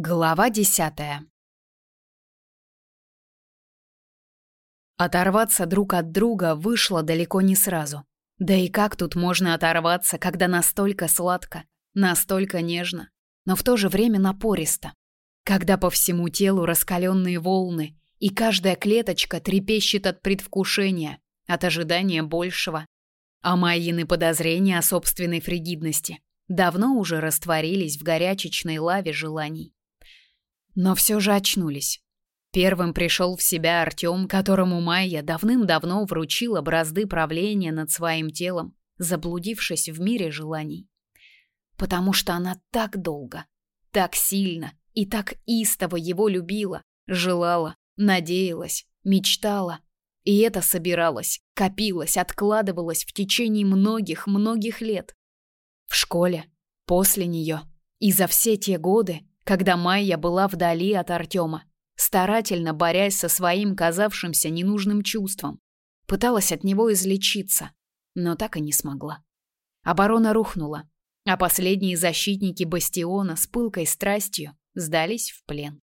Глава десятая Оторваться друг от друга вышло далеко не сразу. Да и как тут можно оторваться, когда настолько сладко, настолько нежно, но в то же время напористо? Когда по всему телу раскаленные волны, и каждая клеточка трепещет от предвкушения, от ожидания большего. А Майины подозрения о собственной фригидности давно уже растворились в горячечной лаве желаний но все же очнулись. Первым пришел в себя Артем, которому Майя давным-давно вручила бразды правления над своим телом, заблудившись в мире желаний. Потому что она так долго, так сильно и так истово его любила, желала, надеялась, мечтала. И это собиралось, копилось, откладывалось в течение многих-многих лет. В школе, после нее и за все те годы, когда Майя была вдали от Артема, старательно борясь со своим казавшимся ненужным чувством. Пыталась от него излечиться, но так и не смогла. Оборона рухнула, а последние защитники бастиона с пылкой страстью сдались в плен.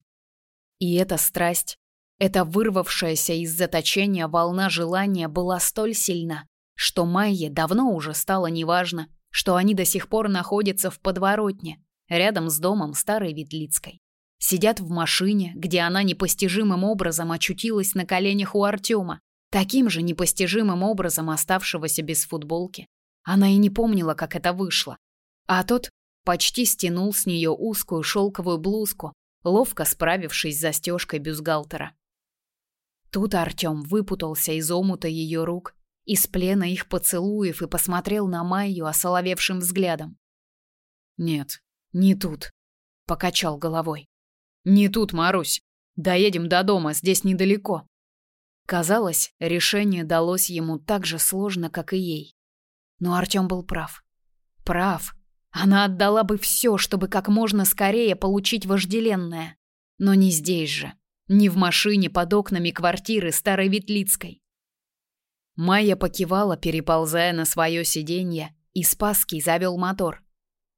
И эта страсть, эта вырвавшаяся из заточения волна желания была столь сильна, что Майе давно уже стало неважно, что они до сих пор находятся в подворотне, рядом с домом старой Ветлицкой. Сидят в машине, где она непостижимым образом очутилась на коленях у Артема, таким же непостижимым образом оставшегося без футболки. Она и не помнила, как это вышло. А тот почти стянул с нее узкую шелковую блузку, ловко справившись с застежкой бюстгальтера. Тут Артем выпутался из омута ее рук, из плена их поцелуев и посмотрел на Майю осоловевшим взглядом. «Нет, «Не тут», — покачал головой. «Не тут, Марусь. Доедем до дома, здесь недалеко». Казалось, решение далось ему так же сложно, как и ей. Но Артём был прав. Прав. Она отдала бы все, чтобы как можно скорее получить вожделенное. Но не здесь же. Не в машине под окнами квартиры старой Ветлицкой. Майя покивала, переползая на свое сиденье, и Спасский завел мотор.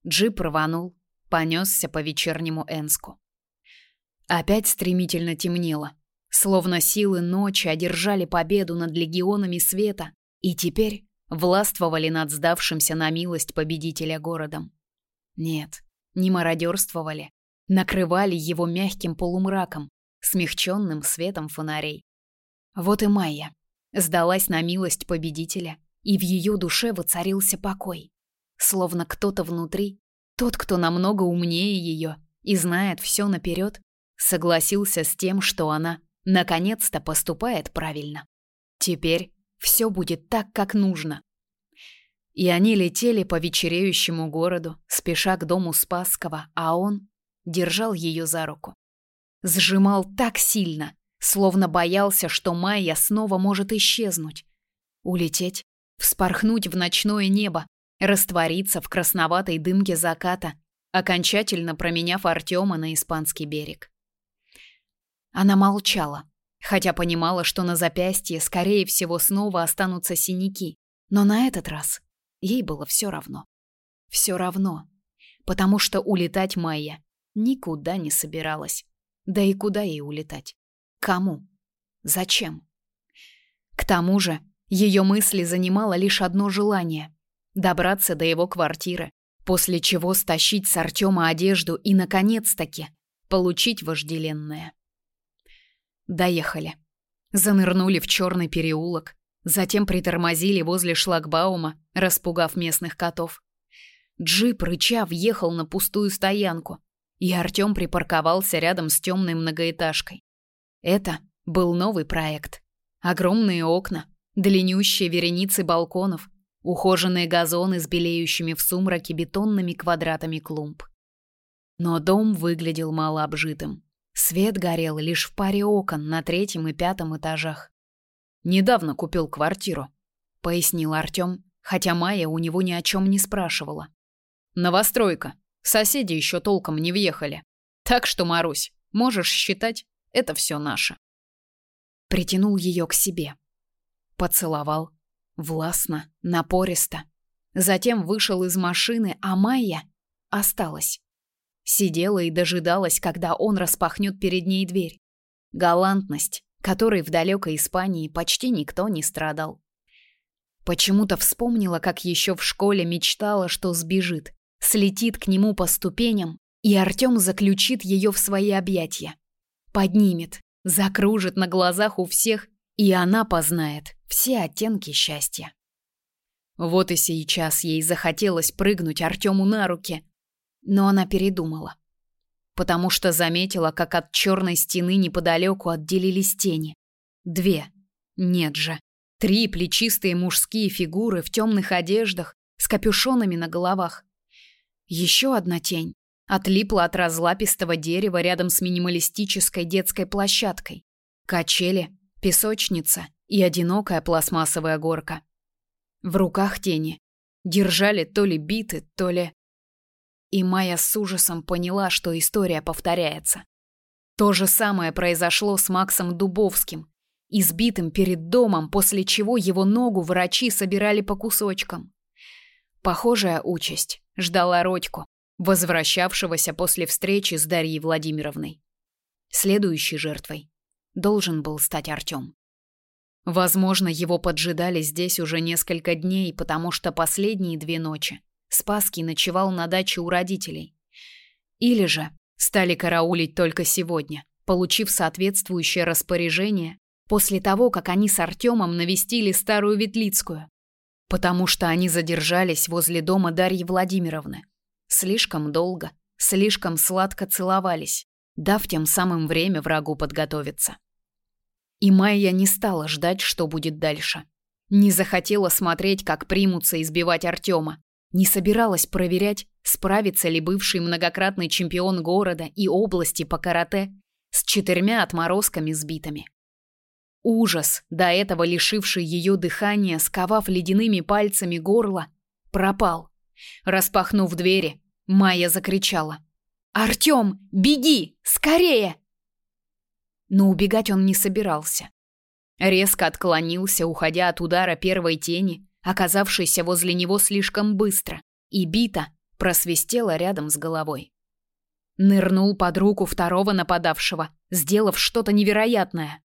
Джип рванул, понесся по вечернему Энску. Опять стремительно темнело, словно силы ночи одержали победу над легионами света и теперь властвовали над сдавшимся на милость победителя городом. Нет, не мародерствовали, накрывали его мягким полумраком, смягченным светом фонарей. Вот и Майя сдалась на милость победителя, и в ее душе воцарился покой, словно кто-то внутри тот, кто намного умнее ее и знает все наперед, согласился с тем, что она наконец-то поступает правильно. Теперь все будет так, как нужно. И они летели по вечереющему городу, спеша к дому Спасского, а он держал ее за руку. Сжимал так сильно, словно боялся, что Майя снова может исчезнуть. Улететь, вспорхнуть в ночное небо, раствориться в красноватой дымке заката, окончательно променяв Артема на испанский берег. Она молчала, хотя понимала, что на запястье, скорее всего, снова останутся синяки, но на этот раз ей было все равно. Все равно, потому что улетать Майя никуда не собиралась. Да и куда ей улетать? Кому? Зачем? К тому же, ее мысли занимало лишь одно желание добраться до его квартиры, после чего стащить с Артема одежду и, наконец-таки, получить вожделенное. Доехали. Занырнули в черный переулок, затем притормозили возле шлагбаума, распугав местных котов. Джип, рыча, въехал на пустую стоянку, и Артем припарковался рядом с темной многоэтажкой. Это был новый проект. Огромные окна, длиннющие вереницы балконов, ухоженные газоны с белеющими в сумраке бетонными квадратами клумб. Но дом выглядел малообжитым. Свет горел лишь в паре окон на третьем и пятом этажах. «Недавно купил квартиру», — пояснил Артем, хотя Майя у него ни о чем не спрашивала. «Новостройка. Соседи еще толком не въехали. Так что, Марусь, можешь считать, это все наше». Притянул ее к себе. Поцеловал, Властно, напористо. Затем вышел из машины, а Майя осталась. Сидела и дожидалась, когда он распахнет перед ней дверь. Галантность, которой в далекой Испании почти никто не страдал. Почему-то вспомнила, как еще в школе мечтала, что сбежит, слетит к нему по ступеням, и Артем заключит ее в свои объятия. Поднимет, закружит на глазах у всех, и она познает все оттенки счастья. Вот и сейчас ей захотелось прыгнуть Артему на руки, но она передумала, потому что заметила, как от черной стены неподалеку отделились тени. Две. Нет же. Три плечистые мужские фигуры в темных одеждах с капюшонами на головах. Еще одна тень отлипла от разлапистого дерева рядом с минималистической детской площадкой. Качели, песочница и одинокая пластмассовая горка. В руках тени держали то ли биты, то ли... И Майя с ужасом поняла, что история повторяется. То же самое произошло с Максом Дубовским, избитым перед домом, после чего его ногу врачи собирали по кусочкам. Похожая участь ждала Родьку, возвращавшегося после встречи с Дарьей Владимировной. Следующей жертвой должен был стать Артём. Возможно, его поджидали здесь уже несколько дней, потому что последние две ночи Спасский ночевал на даче у родителей. Или же стали караулить только сегодня, получив соответствующее распоряжение после того, как они с Артемом навестили старую Ветлицкую, потому что они задержались возле дома Дарьи Владимировны. Слишком долго, слишком сладко целовались, дав тем самым время врагу подготовиться. И Майя не стала ждать, что будет дальше. Не захотела смотреть, как примутся избивать Артема. Не собиралась проверять, справится ли бывший многократный чемпион города и области по карате с четырьмя отморозками сбитыми. Ужас, до этого лишивший ее дыхания, сковав ледяными пальцами горло, пропал. Распахнув двери, Майя закричала. «Артем, беги! Скорее!» Но убегать он не собирался. Резко отклонился, уходя от удара первой тени, оказавшейся возле него слишком быстро, и бита просвистела рядом с головой. Нырнул под руку второго нападавшего, сделав что-то невероятное.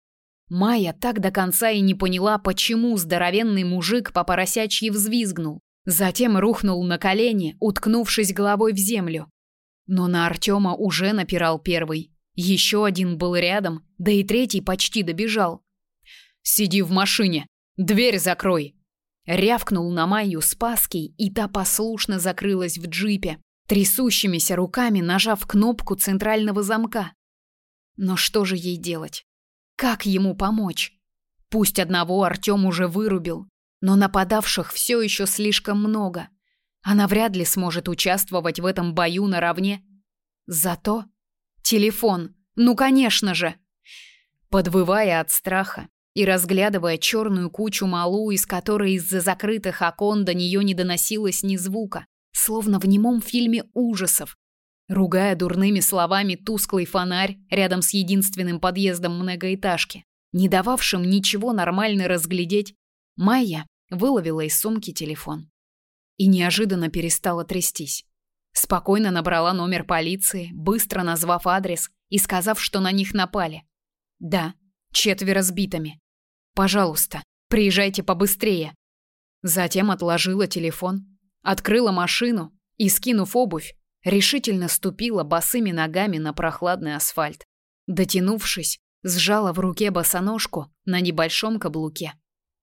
Майя так до конца и не поняла, почему здоровенный мужик по поросячьи взвизгнул. Затем рухнул на колени, уткнувшись головой в землю. Но на Артема уже напирал первый. Еще один был рядом, да и третий почти добежал. «Сиди в машине! Дверь закрой!» Рявкнул на Майю Спаский, и та послушно закрылась в джипе, трясущимися руками нажав кнопку центрального замка. Но что же ей делать? Как ему помочь? Пусть одного Артём уже вырубил, но нападавших все еще слишком много. Она вряд ли сможет участвовать в этом бою наравне. Зато телефон. Ну, конечно же. Подвывая от страха и разглядывая черную кучу малу, из которой из-за закрытых окон до нее не доносилось ни звука, словно в немом фильме ужасов, ругая дурными словами тусклый фонарь рядом с единственным подъездом многоэтажки, не дававшим ничего нормально разглядеть, Майя выловила из сумки телефон. И неожиданно перестала трястись. Спокойно набрала номер полиции, быстро назвав адрес и сказав, что на них напали. Да, четверо сбитыми. Пожалуйста, приезжайте побыстрее. Затем отложила телефон, открыла машину и, скинув обувь, решительно ступила босыми ногами на прохладный асфальт. Дотянувшись, сжала в руке босоножку на небольшом каблуке.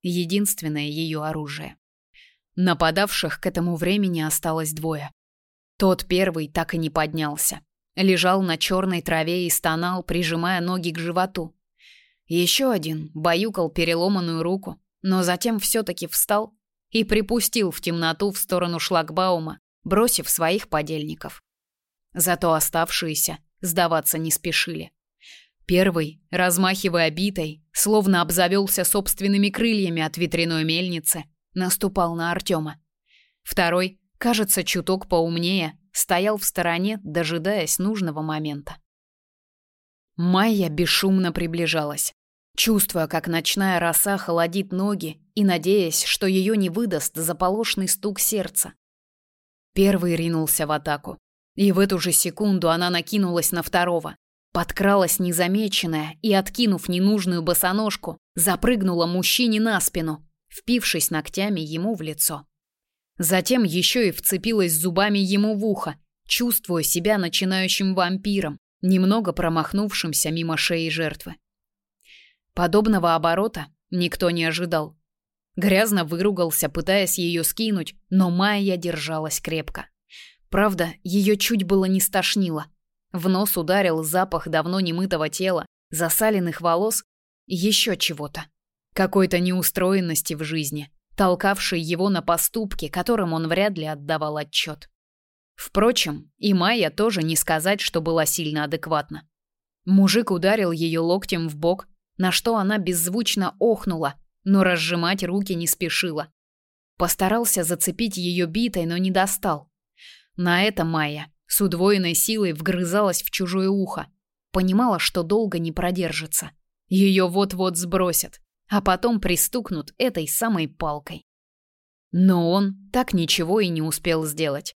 Единственное ее оружие. Нападавших к этому времени осталось двое. Тот первый так и не поднялся. Лежал на черной траве и стонал, прижимая ноги к животу. Еще один баюкал переломанную руку, но затем все-таки встал и припустил в темноту в сторону шлагбаума, бросив своих подельников. Зато оставшиеся сдаваться не спешили. Первый, размахивая битой, словно обзавелся собственными крыльями от ветряной мельницы, наступал на Артема. Второй, кажется, чуток поумнее, стоял в стороне, дожидаясь нужного момента. Майя бесшумно приближалась, чувствуя, как ночная роса холодит ноги и надеясь, что ее не выдаст заполошный стук сердца. Первый ринулся в атаку. И в эту же секунду она накинулась на второго. Подкралась незамеченная и, откинув ненужную босоножку, запрыгнула мужчине на спину, впившись ногтями ему в лицо. Затем еще и вцепилась зубами ему в ухо, чувствуя себя начинающим вампиром, немного промахнувшимся мимо шеи жертвы. Подобного оборота никто не ожидал. Грязно выругался, пытаясь ее скинуть, но Майя держалась крепко. Правда, ее чуть было не стошнило. В нос ударил запах давно немытого тела, засаленных волос еще чего-то. Какой-то неустроенности в жизни, толкавшей его на поступки, которым он вряд ли отдавал отчет. Впрочем, и Майя тоже не сказать, что была сильно адекватна. Мужик ударил ее локтем в бок, на что она беззвучно охнула, но разжимать руки не спешила. Постарался зацепить ее битой, но не достал. На это Майя с удвоенной силой вгрызалась в чужое ухо. Понимала, что долго не продержится. Ее вот-вот сбросят, а потом пристукнут этой самой палкой. Но он так ничего и не успел сделать.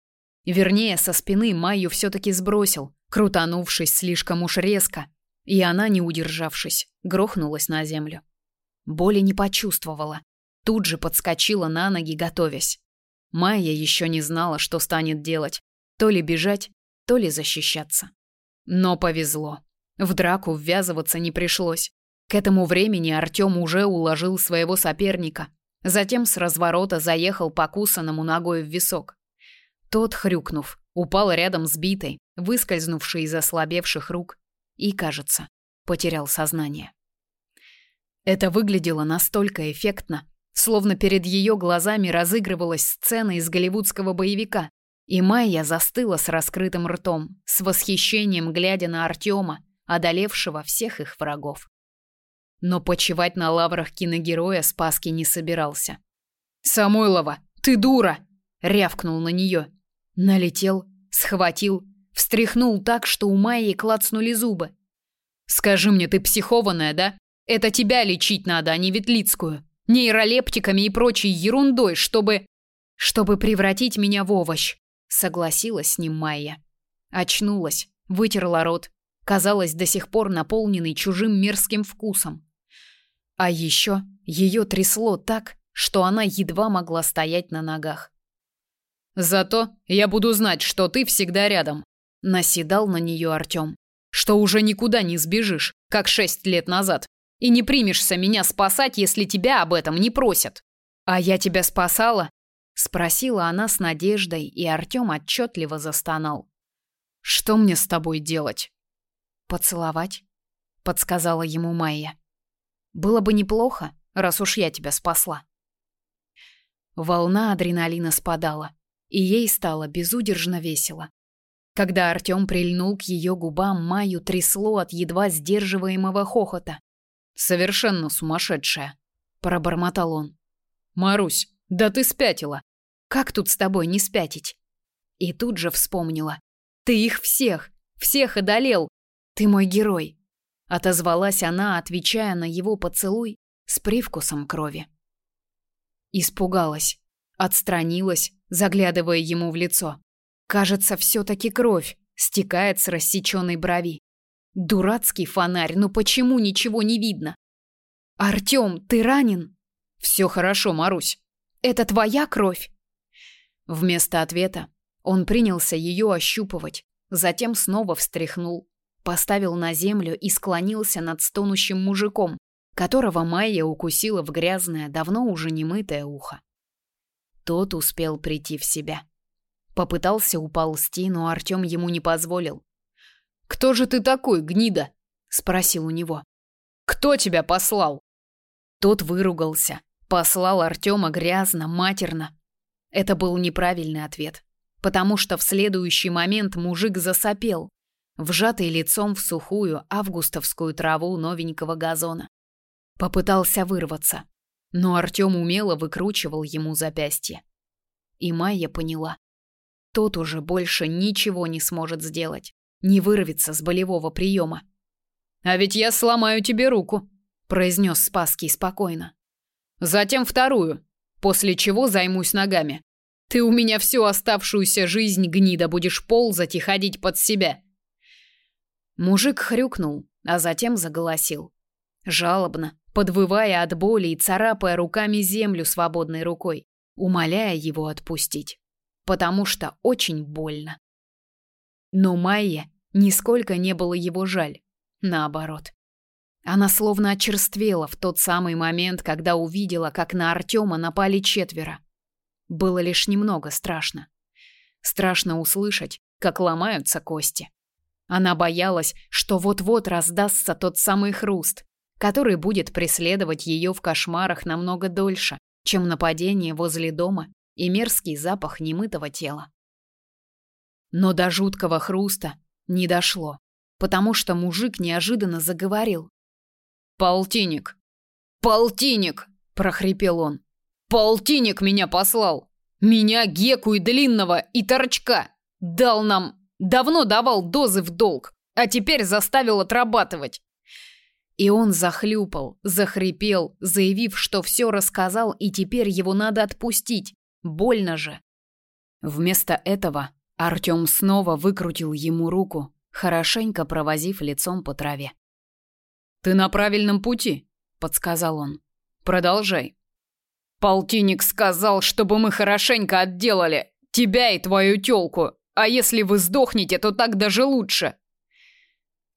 Вернее, со спины Майю все-таки сбросил, крутанувшись слишком уж резко, и она, не удержавшись, грохнулась на землю. Боли не почувствовала. Тут же подскочила на ноги, готовясь. Майя еще не знала, что станет делать, то ли бежать, то ли защищаться. Но повезло. В драку ввязываться не пришлось. К этому времени Артём уже уложил своего соперника. Затем с разворота заехал по кусанному ногой в висок. Тот, хрюкнув, упал рядом с битой, выскользнувшей из ослабевших рук, и, кажется, потерял сознание. Это выглядело настолько эффектно, словно перед ее глазами разыгрывалась сцена из голливудского боевика, и Майя застыла с раскрытым ртом, с восхищением глядя на Артема, одолевшего всех их врагов. Но почивать на лаврах киногероя Спаски не собирался. «Самойлова, ты дура!» — рявкнул на нее. Налетел, схватил, встряхнул так, что у Майи клацнули зубы. «Скажи мне, ты психованная, да? Это тебя лечить надо, а не Ветлицкую. Нейролептиками и прочей ерундой, чтобы...» «Чтобы превратить меня в овощ», Согласилась с ним Майя. Очнулась, вытерла рот, казалось, до сих пор наполненный чужим мерзким вкусом. А еще ее трясло так, что она едва могла стоять на ногах. Зато я буду знать, что ты всегда рядом, наседал на нее Артем. Что уже никуда не сбежишь, как шесть лет назад, и не примешься меня спасать, если тебя об этом не просят. А я тебя спасала, спросила она с надеждой, и Артём отчетливо застонал. Что мне с тобой делать? Поцеловать, подсказала ему Майя. Было бы неплохо, раз уж я тебя спасла. Волна адреналина спадала, и ей стало безудержно весело. Когда Артём прильнул к ее губам, Майю трясло от едва сдерживаемого хохота. «Совершенно сумасшедшая», — пробормотал он. «Марусь, да ты спятила. Как тут с тобой не спятить? И тут же вспомнила. Ты их всех, всех одолел. Ты мой герой. Отозвалась она, отвечая на его поцелуй с привкусом крови. Испугалась, отстранилась, заглядывая ему в лицо. Кажется, все-таки кровь стекает с рассеченной брови. Дурацкий фонарь, но почему ничего не видно? Артём, ты ранен? Все хорошо, Марусь. Это твоя кровь? Вместо ответа он принялся ее ощупывать, затем снова встряхнул, поставил на землю и склонился над стонущим мужиком, которого Майя укусила в грязное, давно уже немытое ухо. Тот успел прийти в себя. Попытался уползти, но Артем ему не позволил. «Кто же ты такой, гнида?» — спросил у него. «Кто тебя послал?» Тот выругался, послал Артема грязно, матерно, это был неправильный ответ, потому что в следующий момент мужик засопел, вжатый лицом в сухую августовскую траву новенького газона. Попытался вырваться, но Артём умело выкручивал ему запястье. И Майя поняла. Тот уже больше ничего не сможет сделать, не вырвется с болевого приема. «А ведь я сломаю тебе руку», — произнес Спасский спокойно. «Затем вторую, после чего займусь ногами. Ты у меня всю оставшуюся жизнь гнида будешь ползать и ходить под себя. Мужик хрюкнул, а затем заголосил. Жалобно, подвывая от боли и царапая руками землю свободной рукой, умоляя его отпустить, потому что очень больно. Но Майе нисколько не было его жаль, наоборот. Она словно очерствела в тот самый момент, когда увидела, как на Артема напали четверо. Было лишь немного страшно. Страшно услышать, как ломаются кости. Она боялась, что вот-вот раздастся тот самый хруст, который будет преследовать ее в кошмарах намного дольше, чем нападение возле дома и мерзкий запах немытого тела. Но до жуткого хруста не дошло, потому что мужик неожиданно заговорил. «Полтинник! Полтинник!» – прохрипел он. «Полтинник меня послал! Меня, Геку и Длинного, и Торчка! Дал нам... Давно давал дозы в долг, а теперь заставил отрабатывать!» И он захлюпал, захрипел, заявив, что все рассказал, и теперь его надо отпустить. Больно же. Вместо этого Артём снова выкрутил ему руку, хорошенько провозив лицом по траве. Ты на правильном пути, подсказал он. Продолжай. Полтинник сказал, чтобы мы хорошенько отделали тебя и твою тёлку. А если вы сдохнете, то так даже лучше.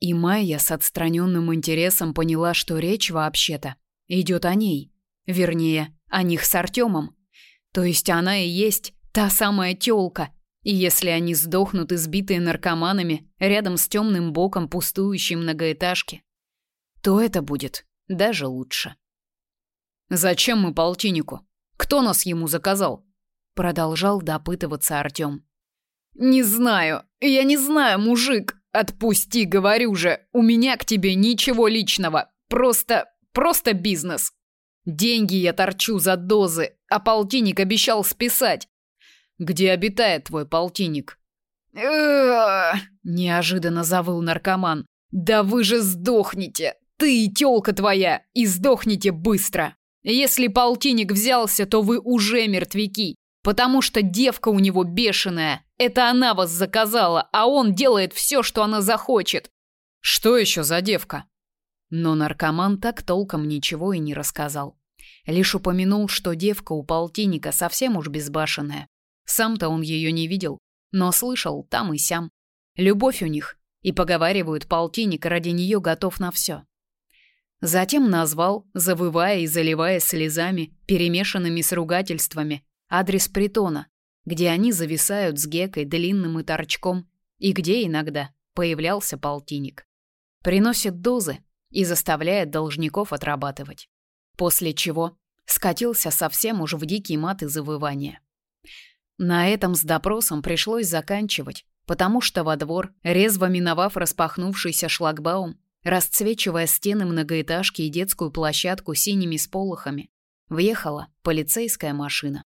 И Майя с отстраненным интересом поняла, что речь вообще-то идет о ней, вернее, о них с Артемом. То есть она и есть та самая тёлка. И если они сдохнут избитые наркоманами рядом с темным боком пустующей многоэтажки, то это будет даже лучше. Зачем мы полтиннику? Кто нас ему заказал? продолжал допытываться Артём. Не знаю. Я не знаю, мужик. Отпусти, говорю же. У меня к тебе ничего личного. Просто просто бизнес. Деньги я торчу за дозы, а полтинник обещал списать. Где обитает твой полтинник? неожиданно завыл наркоман. Да вы же сдохнете. Ты и тёлка твоя, и сдохните быстро. Если полтинник взялся, то вы уже мертвяки, потому что девка у него бешеная. Это она вас заказала, а он делает все, что она захочет. Что еще за девка? Но наркоман так толком ничего и не рассказал. Лишь упомянул, что девка у полтинника совсем уж безбашенная. Сам-то он ее не видел, но слышал там и сям. Любовь у них, и поговаривают, полтинник ради нее готов на все. Затем назвал, завывая и заливая слезами, перемешанными с ругательствами, адрес притона, где они зависают с Гекой длинным и торчком, и где иногда появлялся полтинник. Приносит дозы и заставляет должников отрабатывать. После чего скатился совсем уж в дикий мат и завывания. На этом с допросом пришлось заканчивать, потому что во двор, резво миновав распахнувшийся шлагбаум, расцвечивая стены многоэтажки и детскую площадку синими сполохами, въехала полицейская машина.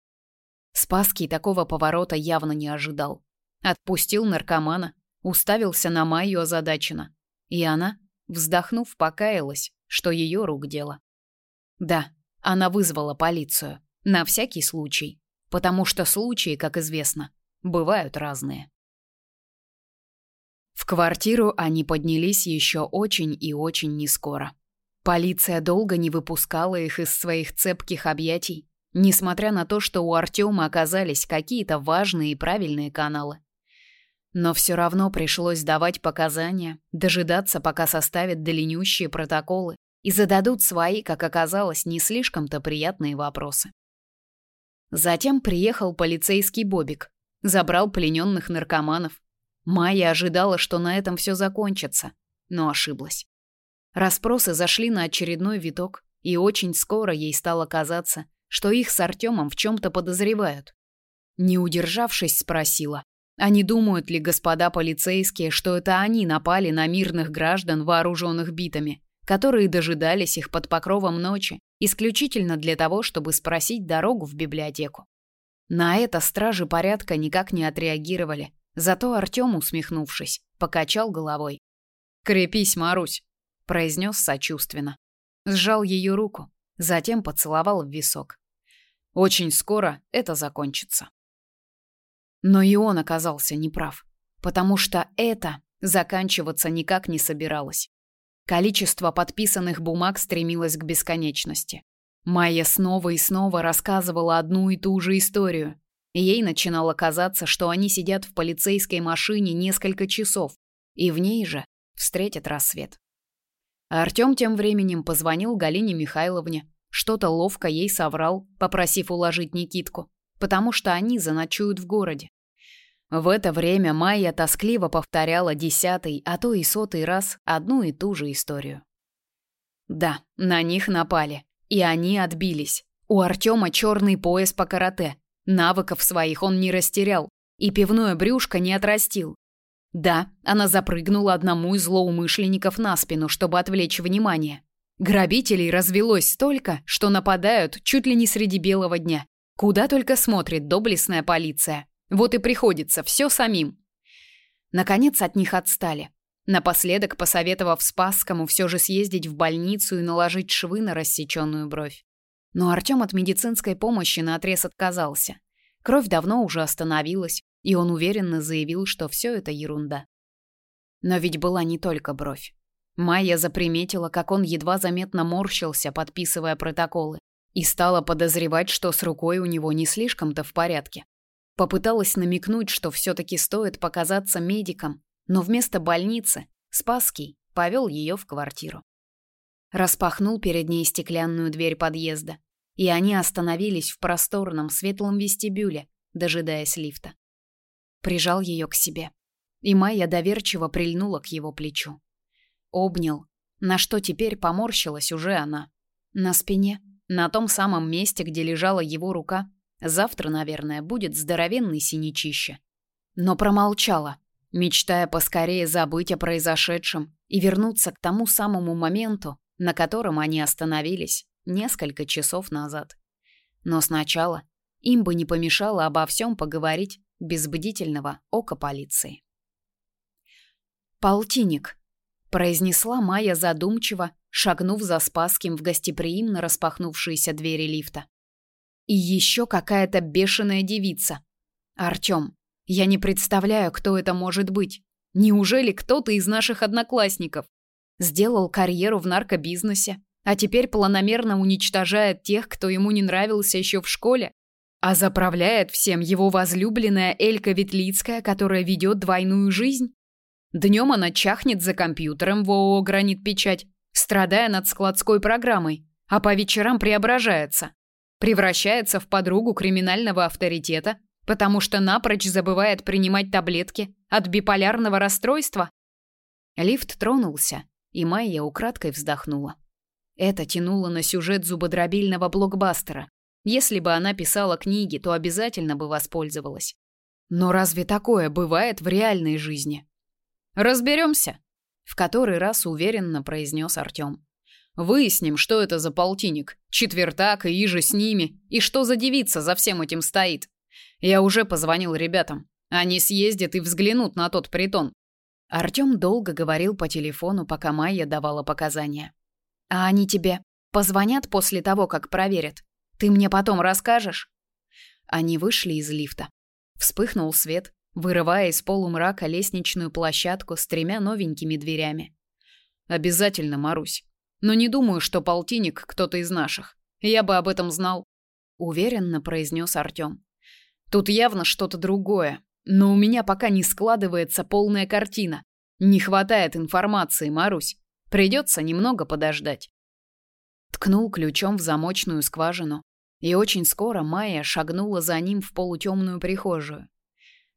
Спасский такого поворота явно не ожидал. Отпустил наркомана, уставился на Майю озадаченно, и она, вздохнув, покаялась, что ее рук дело. Да, она вызвала полицию, на всякий случай, потому что случаи, как известно, бывают разные. В квартиру они поднялись еще очень и очень нескоро. Полиция долго не выпускала их из своих цепких объятий, несмотря на то, что у Артема оказались какие-то важные и правильные каналы. Но все равно пришлось давать показания, дожидаться, пока составят длиннющие протоколы и зададут свои, как оказалось, не слишком-то приятные вопросы. Затем приехал полицейский Бобик, забрал плененных наркоманов, Майя ожидала, что на этом все закончится, но ошиблась. Распросы зашли на очередной виток, и очень скоро ей стало казаться, что их с Артемом в чем-то подозревают. Не удержавшись, спросила, а не думают ли господа полицейские, что это они напали на мирных граждан, вооруженных битами, которые дожидались их под покровом ночи, исключительно для того, чтобы спросить дорогу в библиотеку. На это стражи порядка никак не отреагировали, Зато Артём, усмехнувшись, покачал головой. «Крепись, Марусь», — произнес сочувственно. Сжал ее руку, затем поцеловал в висок. «Очень скоро это закончится». Но и он оказался неправ, потому что это заканчиваться никак не собиралось. Количество подписанных бумаг стремилось к бесконечности. Майя снова и снова рассказывала одну и ту же историю. ей начинало казаться, что они сидят в полицейской машине несколько часов, и в ней же встретят рассвет. Артём тем временем позвонил Галине Михайловне, что-то ловко ей соврал, попросив уложить Никитку, потому что они заночуют в городе. В это время Майя тоскливо повторяла десятый, а то и сотый раз одну и ту же историю. Да, на них напали, и они отбились. У Артема черный пояс по карате. Навыков своих он не растерял, и пивное брюшко не отрастил. Да, она запрыгнула одному из злоумышленников на спину, чтобы отвлечь внимание. Грабителей развелось столько, что нападают чуть ли не среди белого дня. Куда только смотрит доблестная полиция. Вот и приходится все самим. Наконец от них отстали. Напоследок, посоветовав Спасскому все же съездить в больницу и наложить швы на рассеченную бровь. Но Артем от медицинской помощи наотрез отказался. Кровь давно уже остановилась, и он уверенно заявил, что все это ерунда. Но ведь была не только бровь. Майя заприметила, как он едва заметно морщился, подписывая протоколы, и стала подозревать, что с рукой у него не слишком-то в порядке. Попыталась намекнуть, что все-таки стоит показаться медикам, но вместо больницы Спасский повел ее в квартиру. Распахнул перед ней стеклянную дверь подъезда, и они остановились в просторном светлом вестибюле, дожидаясь лифта. Прижал ее к себе, и Майя доверчиво прильнула к его плечу. Обнял, на что теперь поморщилась уже она. На спине, на том самом месте, где лежала его рука, Завтра, наверное, будет здоровенный синячище. Но промолчала, мечтая поскорее забыть о произошедшем и вернуться к тому самому моменту, на котором они остановились несколько часов назад. Но сначала им бы не помешало обо всем поговорить без бдительного ока полиции. «Полтинник», — произнесла Майя задумчиво, шагнув за Спасским в гостеприимно распахнувшиеся двери лифта. И еще какая-то бешеная девица. Артем, я не представляю, кто это может быть. Неужели кто-то из наших одноклассников сделал карьеру в наркобизнесе, а теперь планомерно уничтожает тех, кто ему не нравился еще в школе? А заправляет всем его возлюбленная Элька Ветлицкая, которая ведет двойную жизнь? Днем она чахнет за компьютером в ООО «Гранит Печать», страдая над складской программой, а по вечерам преображается превращается в подругу криминального авторитета, потому что напрочь забывает принимать таблетки от биполярного расстройства? Лифт тронулся, и Майя украдкой вздохнула. Это тянуло на сюжет зубодробильного блокбастера. Если бы она писала книги, то обязательно бы воспользовалась. Но разве такое бывает в реальной жизни? Разберемся, в который раз уверенно произнес Артем. Выясним, что это за полтинник, четвертак и иже с ними, и что за девица за всем этим стоит. Я уже позвонил ребятам. Они съездят и взглянут на тот притон. Артём долго говорил по телефону, пока Майя давала показания. А они тебе позвонят после того, как проверят. Ты мне потом расскажешь. Они вышли из лифта. Вспыхнул свет, вырывая из полумрака лестничную площадку с тремя новенькими дверями. Обязательно, Марусь. Но не думаю, что полтинник кто-то из наших. Я бы об этом знал, уверенно произнес Артём. Тут явно что-то другое, но у меня пока не складывается полная картина. Не хватает информации, Марусь. Придется немного подождать. Ткнул ключом в замочную скважину, и очень скоро Майя шагнула за ним в полутемную прихожую.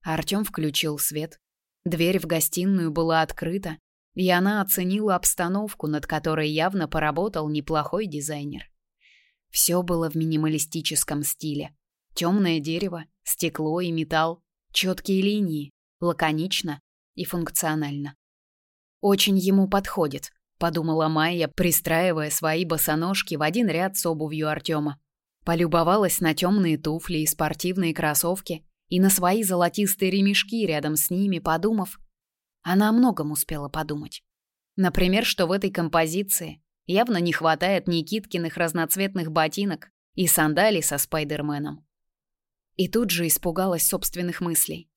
Артём включил свет. Дверь в гостиную была открыта, и она оценила обстановку, над которой явно поработал неплохой дизайнер. Все было в минималистическом стиле. Темное дерево, стекло и металл, четкие линии, лаконично и функционально. Очень ему подходит, подумала Майя, пристраивая свои босоножки в один ряд с обувью Артема. Полюбовалась на темные туфли и спортивные кроссовки и на свои золотистые ремешки рядом с ними, подумав, она о многом успела подумать. Например, что в этой композиции явно не хватает Никиткиных разноцветных ботинок и сандалий со Спайдерменом. И тут же испугалась собственных мыслей.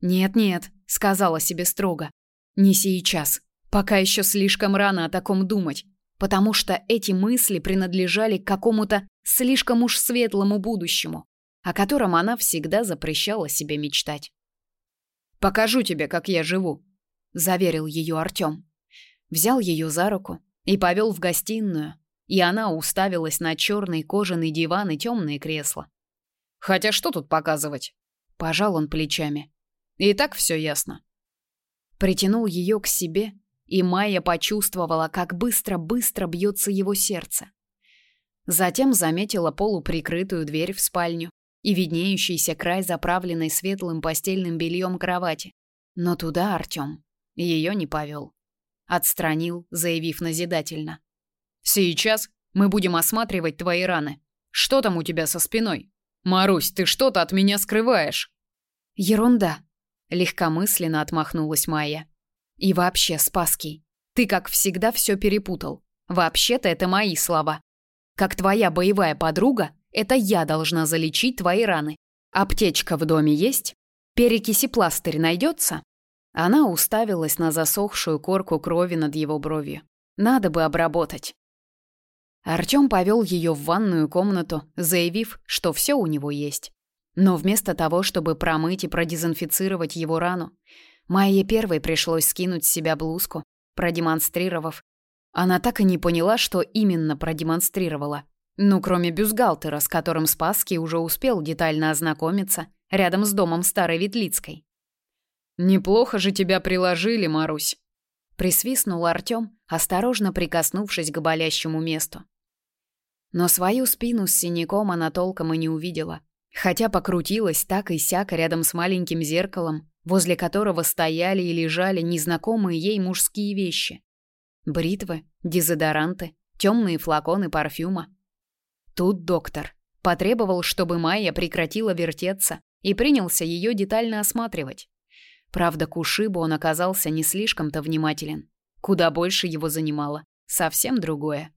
«Нет-нет», — сказала себе строго, — «не сейчас, пока еще слишком рано о таком думать, потому что эти мысли принадлежали к какому-то слишком уж светлому будущему, о котором она всегда запрещала себе мечтать. «Покажу тебе, как я живу», — заверил ее Артем. Взял ее за руку и повел в гостиную, и она уставилась на черный кожаный диван и темные кресла. «Хотя что тут показывать?» Пожал он плечами. «И так все ясно». Притянул ее к себе, и Майя почувствовала, как быстро-быстро бьется его сердце. Затем заметила полуприкрытую дверь в спальню и виднеющийся край заправленной светлым постельным бельем кровати. Но туда Артем ее не повел. Отстранил, заявив назидательно. «Сейчас мы будем осматривать твои раны. Что там у тебя со спиной? Марусь, ты что-то от меня скрываешь». «Ерунда», — легкомысленно отмахнулась Майя. «И вообще, Спаский, ты, как всегда, все перепутал. Вообще-то это мои слова. Как твоя боевая подруга, это я должна залечить твои раны. Аптечка в доме есть? Перекиси пластырь найдется?» Она уставилась на засохшую корку крови над его бровью. Надо бы обработать. Артём повел ее в ванную комнату, заявив, что все у него есть. Но вместо того, чтобы промыть и продезинфицировать его рану, Майе первой пришлось скинуть с себя блузку, продемонстрировав. Она так и не поняла, что именно продемонстрировала. Ну, кроме бюстгальтера, с которым Спасский уже успел детально ознакомиться, рядом с домом старой Ветлицкой. «Неплохо же тебя приложили, Марусь», — присвистнул Артём, осторожно прикоснувшись к болящему месту. Но свою спину с синяком она толком и не увидела, хотя покрутилась так и сяк рядом с маленьким зеркалом, возле которого стояли и лежали незнакомые ей мужские вещи. Бритвы, дезодоранты, темные флаконы парфюма. Тут доктор потребовал, чтобы Майя прекратила вертеться и принялся ее детально осматривать. Правда, к ушибу он оказался не слишком-то внимателен. Куда больше его занимало совсем другое.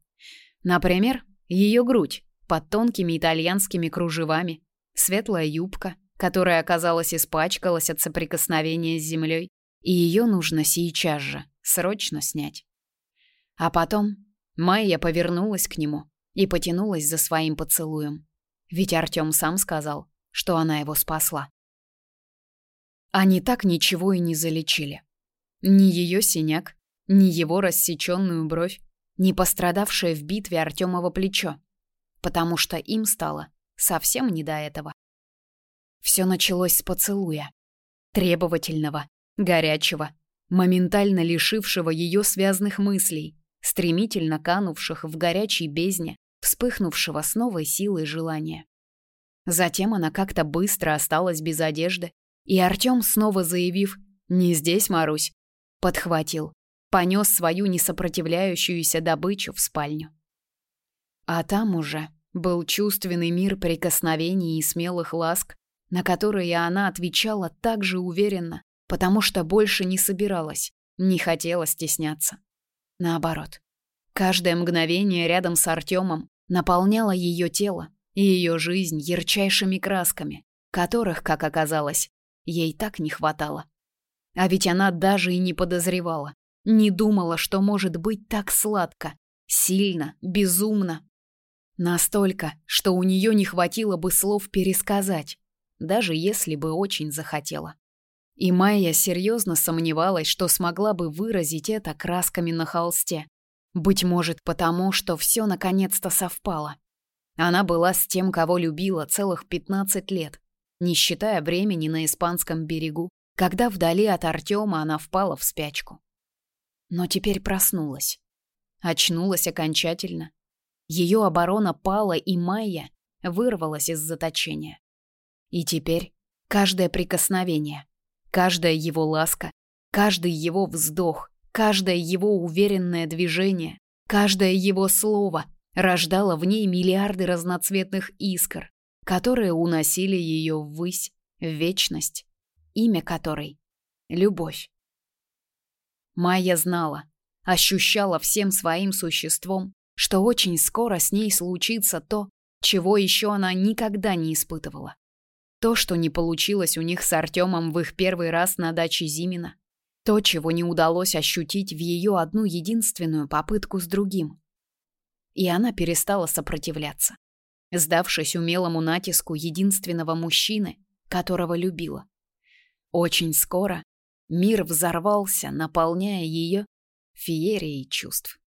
Например, ее грудь под тонкими итальянскими кружевами, светлая юбка, которая, оказалось, испачкалась от соприкосновения с землей, и ее нужно сейчас же, срочно снять. А потом Майя повернулась к нему и потянулась за своим поцелуем. Ведь Артём сам сказал, что она его спасла. Они так ничего и не залечили. Ни ее синяк, ни его рассеченную бровь, ни пострадавшее в битве Артемово плечо, потому что им стало совсем не до этого. Все началось с поцелуя. Требовательного, горячего, моментально лишившего ее связных мыслей, стремительно канувших в горячей бездне вспыхнувшего с новой силой желания. Затем она как-то быстро осталась без одежды, и Артём, снова заявив «Не здесь, Марусь», подхватил, понёс свою несопротивляющуюся добычу в спальню. А там уже был чувственный мир прикосновений и смелых ласк, на которые она отвечала так же уверенно, потому что больше не собиралась, не хотела стесняться. Наоборот, Каждое мгновение рядом с Артемом наполняло ее тело и ее жизнь ярчайшими красками, которых, как оказалось, ей так не хватало. А ведь она даже и не подозревала, не думала, что может быть так сладко, сильно, безумно. Настолько, что у нее не хватило бы слов пересказать, даже если бы очень захотела. И Майя серьезно сомневалась, что смогла бы выразить это красками на холсте. Быть может, потому, что все наконец-то совпало. Она была с тем, кого любила целых 15 лет, не считая времени на испанском берегу, когда вдали от Артема она впала в спячку. Но теперь проснулась. Очнулась окончательно. Ее оборона пала, и Майя вырвалась из заточения. И теперь каждое прикосновение, каждая его ласка, каждый его вздох, Каждое его уверенное движение, каждое его слово рождало в ней миллиарды разноцветных искр, которые уносили ее ввысь, в вечность, имя которой — любовь. Майя знала, ощущала всем своим существом, что очень скоро с ней случится то, чего еще она никогда не испытывала. То, что не получилось у них с Артемом в их первый раз на даче Зимина. То, чего не удалось ощутить в ее одну единственную попытку с другим. И она перестала сопротивляться, сдавшись умелому натиску единственного мужчины, которого любила. Очень скоро мир взорвался, наполняя ее феерией чувств.